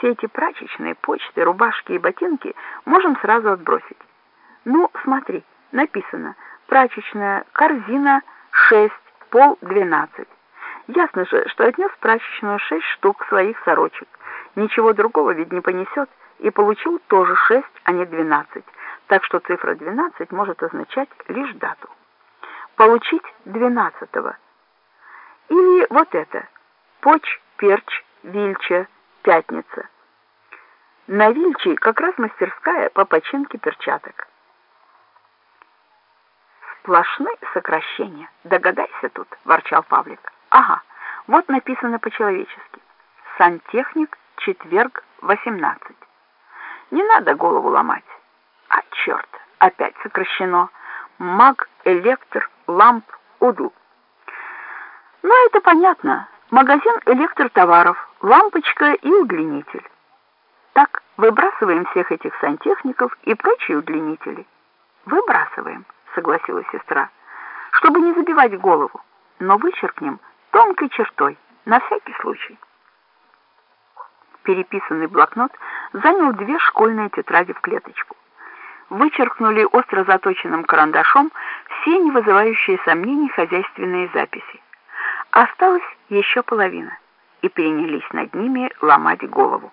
Все эти прачечные, почты, рубашки и ботинки можем сразу отбросить. Ну, смотри, написано «Прачечная корзина 6, пол 12». Ясно же, что отнес в прачечную шесть штук своих сорочек. Ничего другого ведь не понесет, и получил тоже шесть, а не двенадцать. Так что цифра двенадцать может означать лишь дату. Получить двенадцатого. Или вот это. Поч, перч, вильча, пятница. На Вильчи как раз мастерская по починке перчаток. Сплошные сокращения. Догадайся тут, ворчал Павлик. Ага, вот написано по-человечески. Сантехник, четверг, 18. Не надо голову ломать. А черт, опять сокращено. Маг, электр, ламп, удл. Ну, это понятно. Магазин электротоваров, лампочка и удлинитель. Так, выбрасываем всех этих сантехников и прочие удлинители. Выбрасываем, согласилась сестра, чтобы не забивать голову, но вычеркнем тонкой чертой, на всякий случай. Переписанный блокнот занял две школьные тетради в клеточку. Вычеркнули остро заточенным карандашом все не вызывающие сомнений хозяйственные записи. Осталась еще половина, и перенялись над ними ломать голову.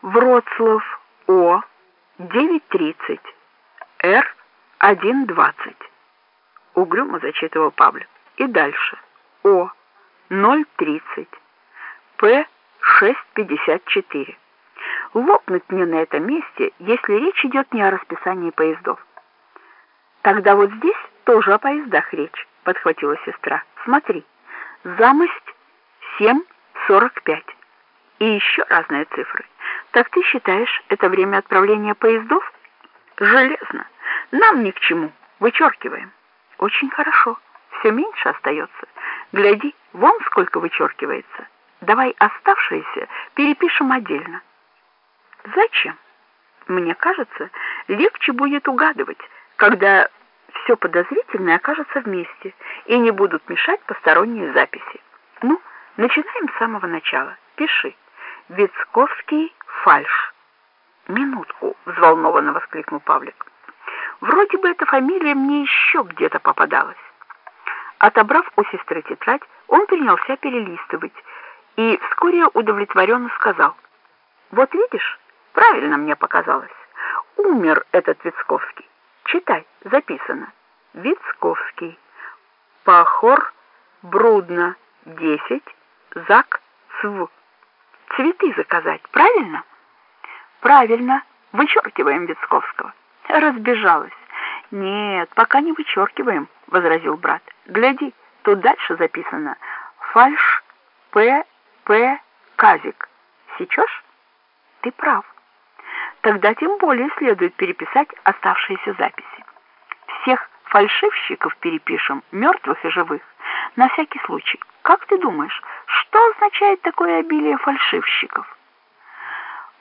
Вроцлав, О, 9.30, Р, 1.20. Угрюмо зачитывал Павлик. И дальше. О, 0.30, П, 6.54. Лопнуть мне на этом месте, если речь идет не о расписании поездов. Тогда вот здесь тоже о поездах речь подхватила сестра. Смотри, замость 7.45. И еще разные цифры. Так ты считаешь, это время отправления поездов? Железно. Нам ни к чему. Вычеркиваем. Очень хорошо. Все меньше остается. Гляди, вон сколько вычеркивается. Давай оставшиеся перепишем отдельно. Зачем? Мне кажется, легче будет угадывать, когда все подозрительное окажется вместе и не будут мешать посторонние записи. Ну, начинаем с самого начала. Пиши. Вицковский фальш. Минутку, взволнованно воскликнул Павлик. Вроде бы эта фамилия мне еще где-то попадалась. Отобрав у сестры тетрадь, он принялся перелистывать и вскоре удовлетворенно сказал. «Вот видишь, правильно мне показалось. Умер этот Вицковский. Читай, записано. Вицковский. Пахор Брудно, 10, Зак Цв. Цветы заказать, правильно? Правильно. Вычеркиваем Вицковского. Разбежалась. Нет, пока не вычеркиваем, возразил брат. Гляди, тут дальше записано фальш П. П. Казик. Сечешь? Ты прав тогда тем более следует переписать оставшиеся записи. Всех фальшивщиков перепишем, мертвых и живых, на всякий случай. Как ты думаешь, что означает такое обилие фальшивщиков?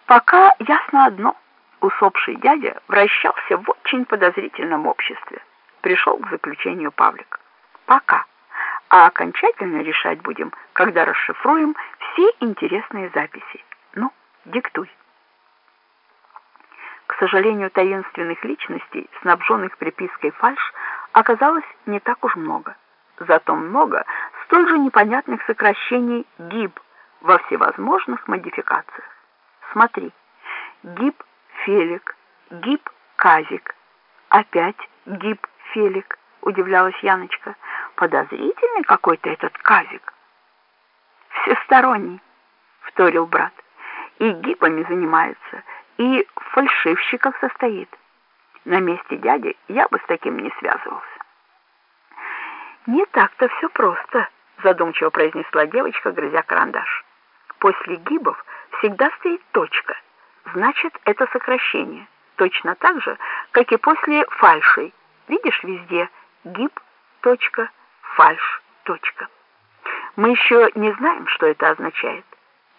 Пока ясно одно. Усопший дядя вращался в очень подозрительном обществе. Пришел к заключению Павлик. Пока. А окончательно решать будем, когда расшифруем все интересные записи. Ну, диктуй. К сожалению, таинственных личностей, снабженных припиской фальш, оказалось не так уж много. Зато много столь же непонятных сокращений ГИБ во всевозможных модификациях. Смотри, ГИБ Фелик, ГИБ Казик, опять ГИБ Фелик, удивлялась Яночка. Подозрительный какой-то этот Казик. Всесторонний, вторил брат, и гибами занимается, и фальшивщиков состоит. На месте дяди я бы с таким не связывался. «Не так-то все просто», — задумчиво произнесла девочка, грызя карандаш. «После гибов всегда стоит точка. Значит, это сокращение. Точно так же, как и после фальшей. Видишь везде гиб, точка, фальш, точка. Мы еще не знаем, что это означает.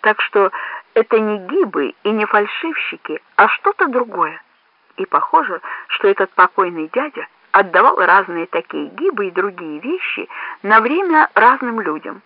Так что это не гибы и не фальшивщики, а что-то другое. И похоже, что этот покойный дядя отдавал разные такие гибы и другие вещи на время разным людям.